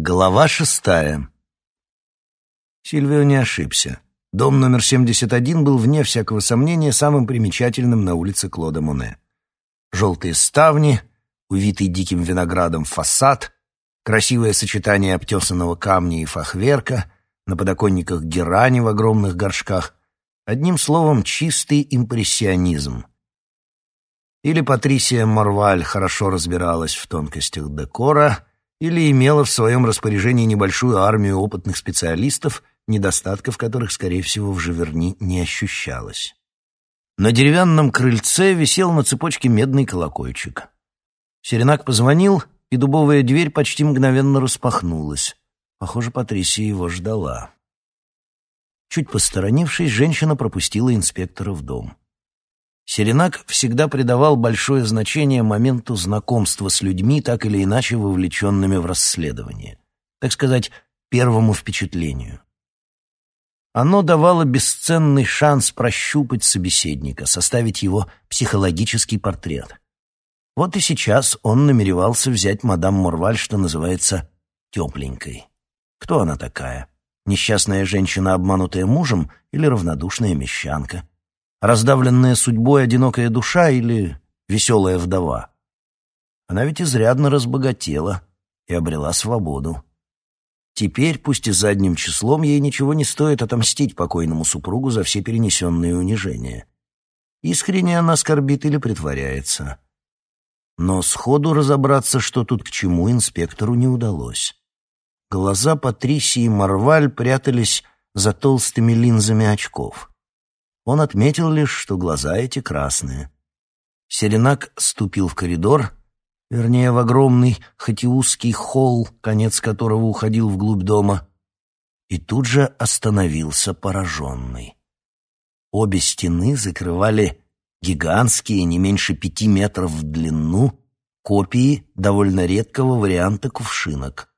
Глава шестая. Сильвио не ошибся. Дом номер 71 был, вне всякого сомнения, самым примечательным на улице Клода Моне. Желтые ставни, увитый диким виноградом фасад, красивое сочетание обтесанного камня и фахверка, на подоконниках герани в огромных горшках. Одним словом, чистый импрессионизм. Или Патрисия Марваль хорошо разбиралась в тонкостях декора — или имела в своем распоряжении небольшую армию опытных специалистов, недостатков которых, скорее всего, в Живерни не ощущалось. На деревянном крыльце висел на цепочке медный колокольчик. Серенак позвонил, и дубовая дверь почти мгновенно распахнулась. Похоже, Патрисия его ждала. Чуть посторонившись, женщина пропустила инспектора в дом. Серенак всегда придавал большое значение моменту знакомства с людьми, так или иначе вовлеченными в расследование. Так сказать, первому впечатлению. Оно давало бесценный шанс прощупать собеседника, составить его психологический портрет. Вот и сейчас он намеревался взять мадам Морваль, что называется, тепленькой. Кто она такая? Несчастная женщина, обманутая мужем, или равнодушная мещанка? Раздавленная судьбой одинокая душа или веселая вдова. Она ведь изрядно разбогатела и обрела свободу. Теперь, пусть и задним числом, ей ничего не стоит отомстить покойному супругу за все перенесенные унижения. Искренне она скорбит или притворяется. Но сходу разобраться, что тут к чему, инспектору не удалось. Глаза Патрисии Марваль прятались за толстыми линзами очков. Он отметил лишь, что глаза эти красные. Серенак ступил в коридор, вернее, в огромный, хоть и узкий холл, конец которого уходил вглубь дома, и тут же остановился пораженный. Обе стены закрывали гигантские, не меньше пяти метров в длину, копии довольно редкого варианта кувшинок.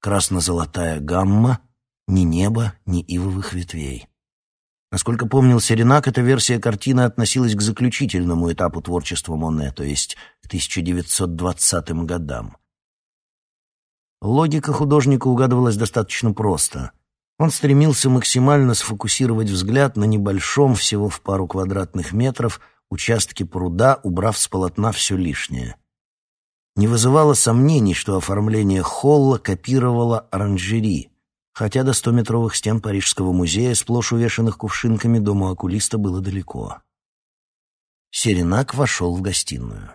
Красно-золотая гамма, ни неба, ни ивовых ветвей. Насколько помнил Серенак, эта версия картины относилась к заключительному этапу творчества Моне, то есть к 1920 годам. Логика художника угадывалась достаточно просто. Он стремился максимально сфокусировать взгляд на небольшом, всего в пару квадратных метров, участке пруда, убрав с полотна все лишнее. Не вызывало сомнений, что оформление холла копировало оранжери — Хотя до стометровых стен Парижского музея, сплошь увешанных кувшинками, дому окулиста было далеко. Серенак вошел в гостиную.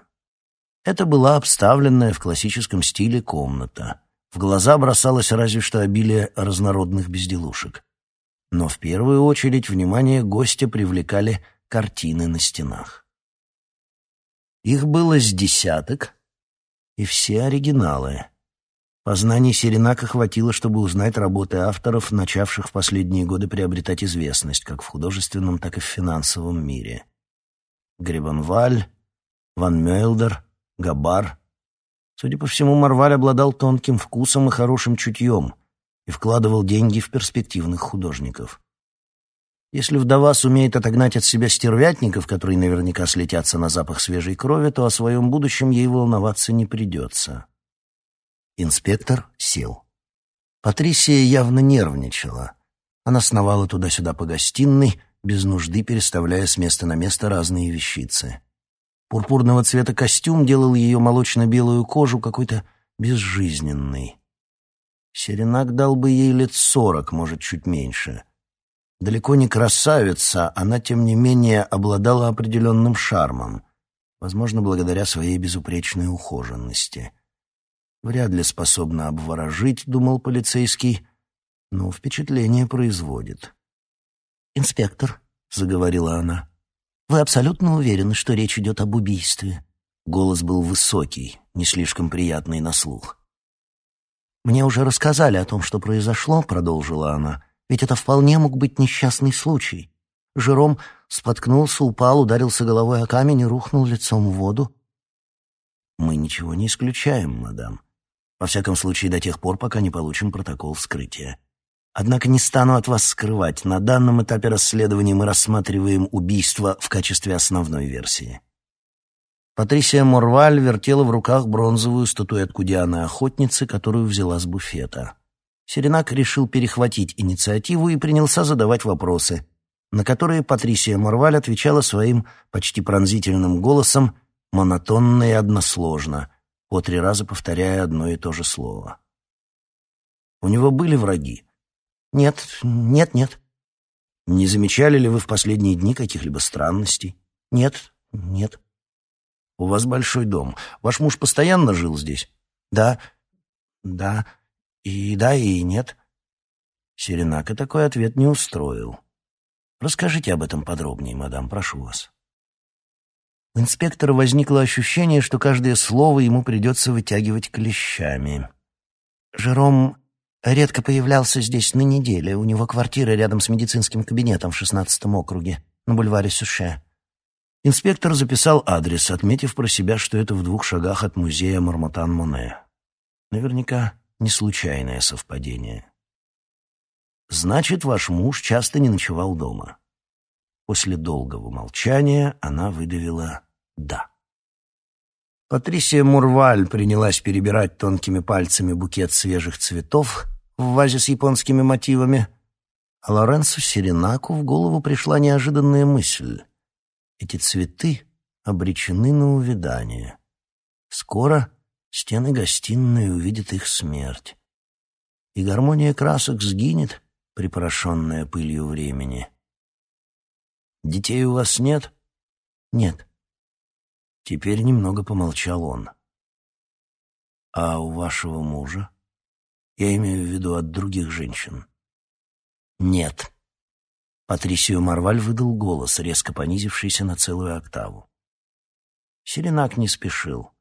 Это была обставленная в классическом стиле комната. В глаза бросалось разве что обилие разнородных безделушек. Но в первую очередь внимание гостя привлекали картины на стенах. Их было с десяток, и все оригиналы. Познаний Серенака хватило, чтобы узнать работы авторов, начавших в последние годы приобретать известность как в художественном, так и в финансовом мире. Гребенваль, Ван Мёйлдер, Габар. Судя по всему, Марваль обладал тонким вкусом и хорошим чутьем и вкладывал деньги в перспективных художников. Если вдова сумеет отогнать от себя стервятников, которые наверняка слетятся на запах свежей крови, то о своем будущем ей волноваться не придется. Инспектор сел. Патрисия явно нервничала. Она сновала туда-сюда по гостиной, без нужды переставляя с места на место разные вещицы. Пурпурного цвета костюм делал ее молочно-белую кожу какой-то безжизненной. Серенак дал бы ей лет сорок, может, чуть меньше. Далеко не красавица, она, тем не менее, обладала определенным шармом, возможно, благодаря своей безупречной ухоженности — Вряд ли способна обворожить, думал полицейский, но впечатление производит. «Инспектор», — заговорила она, — «вы абсолютно уверены, что речь идет об убийстве?» Голос был высокий, не слишком приятный на слух. «Мне уже рассказали о том, что произошло», — продолжила она, — «ведь это вполне мог быть несчастный случай. Жером споткнулся, упал, ударился головой о камень и рухнул лицом в воду». «Мы ничего не исключаем, мадам. Во всяком случае, до тех пор, пока не получим протокол вскрытия. Однако не стану от вас скрывать, на данном этапе расследования мы рассматриваем убийство в качестве основной версии. Патрисия Морваль вертела в руках бронзовую статуэтку Дианы-охотницы, которую взяла с буфета. Серенак решил перехватить инициативу и принялся задавать вопросы, на которые Патрисия Морваль отвечала своим почти пронзительным голосом, монотонно и односложно, по три раза повторяя одно и то же слово. «У него были враги?» «Нет, нет, нет». «Не замечали ли вы в последние дни каких-либо странностей?» «Нет, нет». «У вас большой дом. Ваш муж постоянно жил здесь?» «Да, да, и да, и нет». Серенака такой ответ не устроил. «Расскажите об этом подробнее, мадам, прошу вас». У инспектора возникло ощущение, что каждое слово ему придется вытягивать клещами. «Жером редко появлялся здесь на неделе. У него квартира рядом с медицинским кабинетом в шестнадцатом округе, на бульваре Сюше. Инспектор записал адрес, отметив про себя, что это в двух шагах от музея Мармотан-Моне. Наверняка не случайное совпадение. «Значит, ваш муж часто не ночевал дома?» После долгого молчания она выдавила «да». Патрисия Мурваль принялась перебирать тонкими пальцами букет свежих цветов в вазе с японскими мотивами, а Лоренцо Серенаку в голову пришла неожиданная мысль. Эти цветы обречены на увядание. Скоро стены гостиной увидят их смерть. И гармония красок сгинет, припорошенная пылью времени. «Детей у вас нет?» «Нет». Теперь немного помолчал он. «А у вашего мужа? Я имею в виду от других женщин». «Нет», Патрисию Марваль выдал голос, резко понизившийся на целую октаву. Селенак не спешил.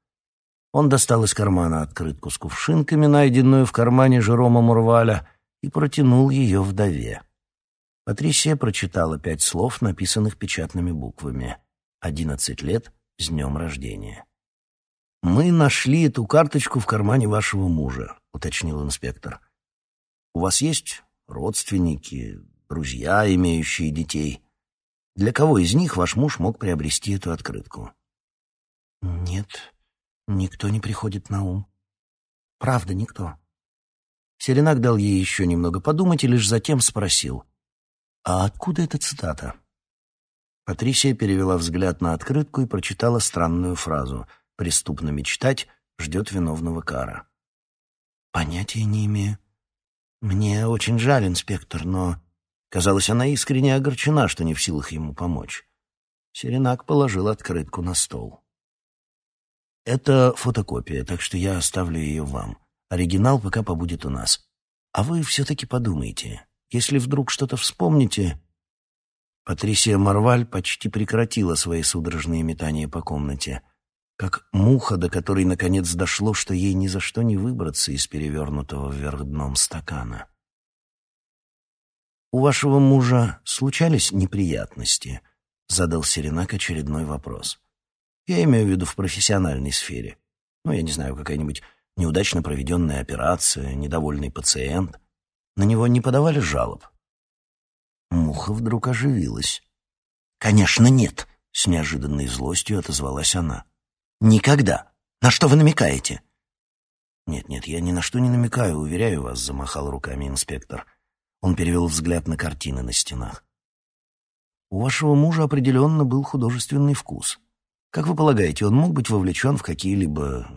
Он достал из кармана открытку с кувшинками, найденную в кармане Жерома Мурваля, и протянул ее вдове. Патрисия прочитала пять слов, написанных печатными буквами. «Одиннадцать лет с днем рождения». «Мы нашли эту карточку в кармане вашего мужа», — уточнил инспектор. «У вас есть родственники, друзья, имеющие детей. Для кого из них ваш муж мог приобрести эту открытку? Нет, никто не приходит на ум. Правда, никто. Серенак дал ей еще немного подумать и лишь затем спросил. «А откуда эта цитата?» Патрисия перевела взгляд на открытку и прочитала странную фразу «Преступно мечтать ждет виновного кара». «Понятия не имею. Мне очень жаль, инспектор, но Казалось, она искренне огорчена, что не в силах ему помочь. Серенак положил открытку на стол. «Это фотокопия, так что я оставлю ее вам. Оригинал пока побудет у нас. А вы все-таки подумайте. Если вдруг что-то вспомните...» Патрисия Марваль почти прекратила свои судорожные метания по комнате, как муха, до которой наконец дошло, что ей ни за что не выбраться из перевернутого вверх дном стакана. «У вашего мужа случались неприятности?» — задал Серенак очередной вопрос. «Я имею в виду в профессиональной сфере. Ну, я не знаю, какая-нибудь неудачно проведенная операция, недовольный пациент. На него не подавали жалоб?» Муха вдруг оживилась. «Конечно, нет!» — с неожиданной злостью отозвалась она. «Никогда! На что вы намекаете?» «Нет-нет, я ни на что не намекаю, уверяю вас», — замахал руками инспектор. Он перевел взгляд на картины на стенах. «У вашего мужа определенно был художественный вкус. Как вы полагаете, он мог быть вовлечен в какие-либо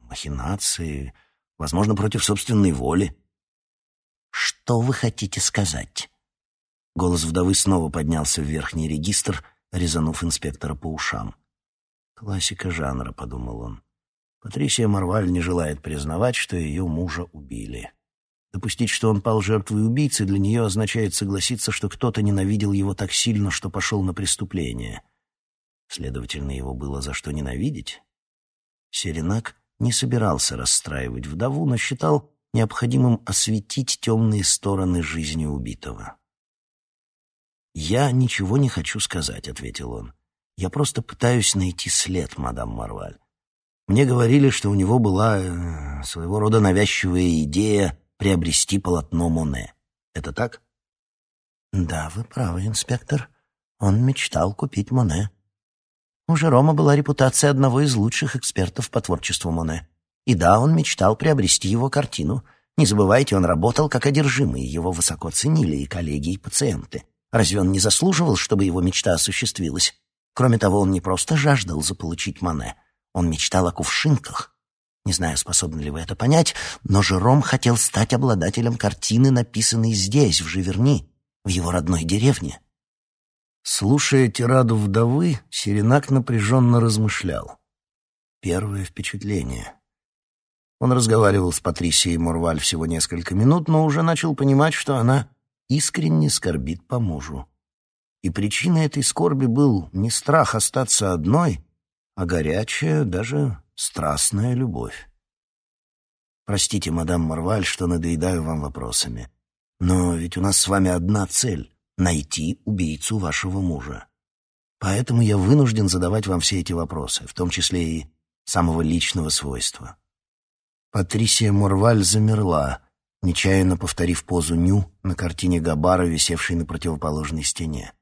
махинации, возможно, против собственной воли?» «Что вы хотите сказать?» Голос вдовы снова поднялся в верхний регистр, резанув инспектора по ушам. «Классика жанра», — подумал он. Патрисия Марваль не желает признавать, что ее мужа убили. Допустить, что он пал жертвой убийцы, для нее означает согласиться, что кто-то ненавидел его так сильно, что пошел на преступление. Следовательно, его было за что ненавидеть. Серенак не собирался расстраивать вдову, но считал необходимым осветить темные стороны жизни убитого. «Я ничего не хочу сказать», — ответил он. «Я просто пытаюсь найти след, мадам Марваль. Мне говорили, что у него была э, своего рода навязчивая идея приобрести полотно Моне. Это так? Да, вы правы, инспектор. Он мечтал купить Моне. У Жерома была репутация одного из лучших экспертов по творчеству Моне. И да, он мечтал приобрести его картину. Не забывайте, он работал как одержимый, его высоко ценили и коллеги, и пациенты. Разве он не заслуживал, чтобы его мечта осуществилась? Кроме того, он не просто жаждал заполучить Моне, он мечтал о кувшинках. Не знаю, способны ли вы это понять, но Жером хотел стать обладателем картины, написанной здесь, в Живерни, в его родной деревне. Слушая тираду вдовы, Серенак напряженно размышлял. Первое впечатление. Он разговаривал с Патрисией Мурваль всего несколько минут, но уже начал понимать, что она искренне скорбит по мужу. И причиной этой скорби был не страх остаться одной, а горячая, даже страстная любовь. Простите, мадам Морваль, что надоедаю вам вопросами. Но ведь у нас с вами одна цель найти убийцу вашего мужа. Поэтому я вынужден задавать вам все эти вопросы, в том числе и самого личного свойства. Патрисия Морваль замерла, нечаянно повторив позу Ню на картине Габара, висевшей на противоположной стене.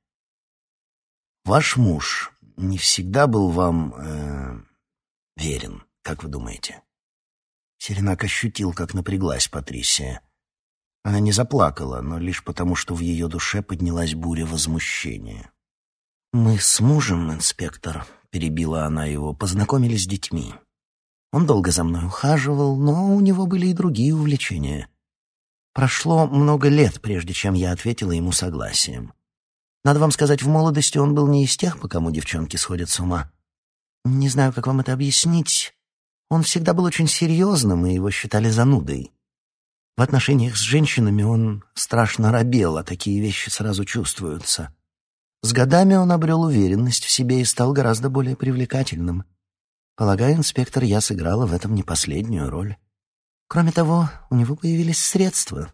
Ваш муж не всегда был вам э, верен, как вы думаете? Серенак ощутил, как напряглась Патрисия. Она не заплакала, но лишь потому, что в ее душе поднялась буря возмущения. «Мы с мужем, инспектор», — перебила она его, — «познакомились с детьми. Он долго за мной ухаживал, но у него были и другие увлечения. Прошло много лет, прежде чем я ответила ему согласием. Надо вам сказать, в молодости он был не из тех, по кому девчонки сходят с ума. Не знаю, как вам это объяснить. Он всегда был очень серьезным, и его считали занудой. В отношениях с женщинами он страшно робел, а такие вещи сразу чувствуются. С годами он обрел уверенность в себе и стал гораздо более привлекательным. Полагаю, инспектор, я сыграла в этом не последнюю роль. Кроме того, у него появились средства.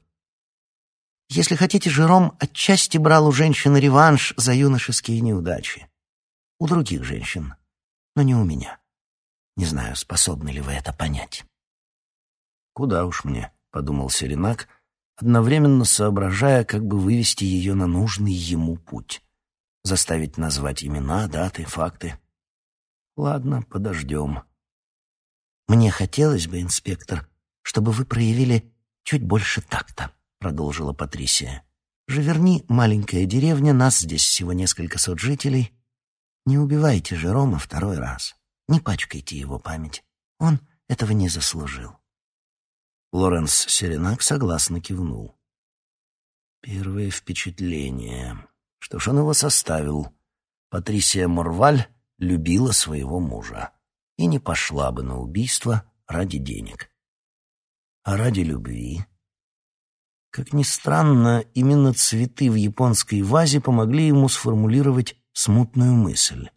Если хотите, Жером отчасти брал у женщины реванш за юношеские неудачи. У других женщин, но не у меня. Не знаю, способны ли вы это понять. Куда уж мне. — подумал Серенак, одновременно соображая, как бы вывести ее на нужный ему путь. Заставить назвать имена, даты, факты. Ладно, подождем. «Мне хотелось бы, инспектор, чтобы вы проявили чуть больше такта», — продолжила Патрисия. «Живерни, маленькая деревня, нас здесь всего несколько сот жителей. Не убивайте же Рома второй раз. Не пачкайте его память. Он этого не заслужил». Лоренс Серенак согласно кивнул. Первое впечатление. Что ж, он его составил. Патрисия Морваль любила своего мужа и не пошла бы на убийство ради денег. А ради любви... Как ни странно, именно цветы в японской вазе помогли ему сформулировать смутную мысль.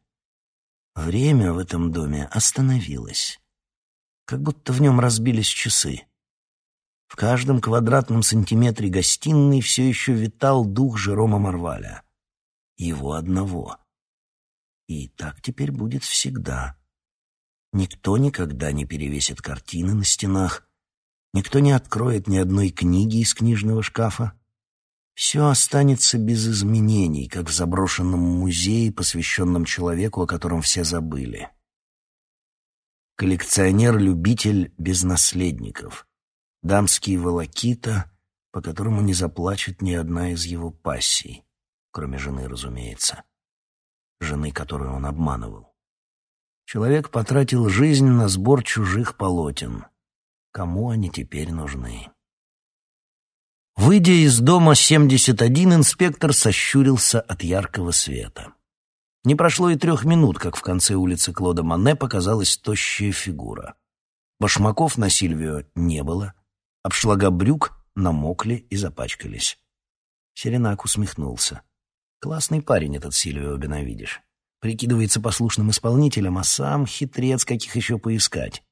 Время в этом доме остановилось. Как будто в нем разбились часы. В каждом квадратном сантиметре гостиной все еще витал дух Жерома Марваля. Его одного. И так теперь будет всегда. Никто никогда не перевесит картины на стенах, никто не откроет ни одной книги из книжного шкафа. Все останется без изменений, как в заброшенном музее, посвященном человеку, о котором все забыли. Коллекционер-любитель без наследников — дамский волокита, по которому не заплачет ни одна из его пассий, кроме жены, разумеется, жены, которую он обманывал. Человек потратил жизнь на сбор чужих полотен. Кому они теперь нужны? Выйдя из дома 71, инспектор сощурился от яркого света. Не прошло и трех минут, как в конце улицы Клода Мане показалась тощая фигура. Башмаков на Сильвио не было — Обшлага брюк намокли и запачкались. Серенак усмехнулся. Классный парень этот Сильвио Бенавидиш. Прикидывается послушным исполнителем, а сам хитрец, каких еще поискать.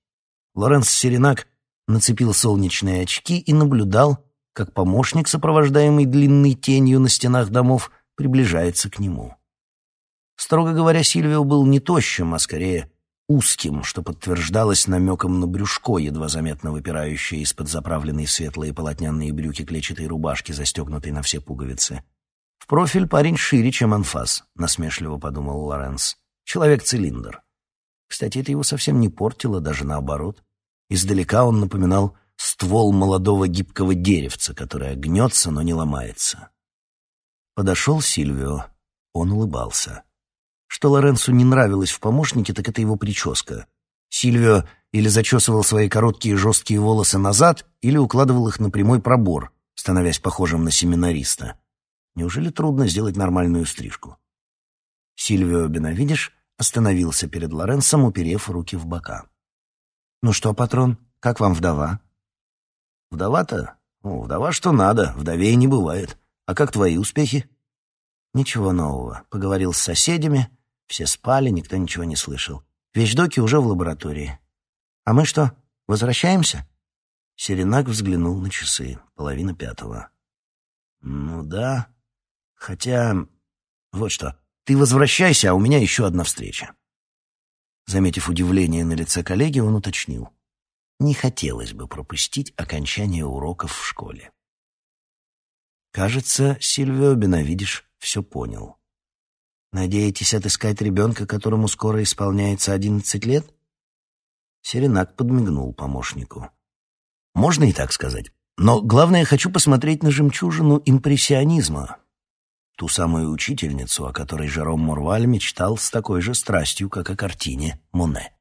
Лоренс Серенак нацепил солнечные очки и наблюдал, как помощник, сопровождаемый длинной тенью на стенах домов, приближается к нему. Строго говоря, Сильвио был не тощим, а скорее узким, что подтверждалось намеком на брюшко, едва заметно выпирающее из-под заправленной светлые полотняные брюки клетчатой рубашки, застегнутой на все пуговицы. В профиль парень шире, чем анфас, насмешливо подумал Лоренс. Человек-цилиндр. Кстати, это его совсем не портило, даже наоборот. Издалека он напоминал ствол молодого гибкого деревца, которое гнется, но не ломается. Подошел Сильвио. Он улыбался. Что Лоренцу не нравилось в помощнике, так это его прическа. Сильвио или зачесывал свои короткие жесткие волосы назад, или укладывал их на прямой пробор, становясь похожим на семинариста. Неужели трудно сделать нормальную стрижку? Сильвио Бенавидиш остановился перед Лоренсом, уперев руки в бока. «Ну что, патрон, как вам вдова?» «Вдова-то? Ну, вдова что надо, вдовей не бывает. А как твои успехи?» «Ничего нового. Поговорил с соседями. Все спали, никто ничего не слышал. Вещдоки уже в лаборатории. А мы что, возвращаемся?» Серенак взглянул на часы. Половина пятого. «Ну да. Хотя... Вот что. Ты возвращайся, а у меня еще одна встреча». Заметив удивление на лице коллеги, он уточнил. Не хотелось бы пропустить окончание уроков в школе. Кажется, Сильвио Бенавидиш все понял. Надеетесь отыскать ребенка, которому скоро исполняется одиннадцать лет? Серенак подмигнул помощнику. Можно и так сказать. Но главное, хочу посмотреть на жемчужину импрессионизма. Ту самую учительницу, о которой Жером Мурваль мечтал с такой же страстью, как о картине Моне.